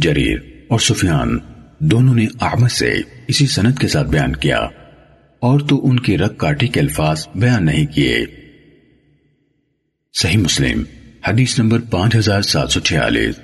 جریر اور سفیان دونوں نے احمد سے اسی سنت کے ساتھ بیان کیا اور تو ان کی رگ کاٹی کے الفاظ بیان نہیں کیے۔ صحیح مسلم، حدیث نمبر پانچ ہزار سات سو چھیالیس۔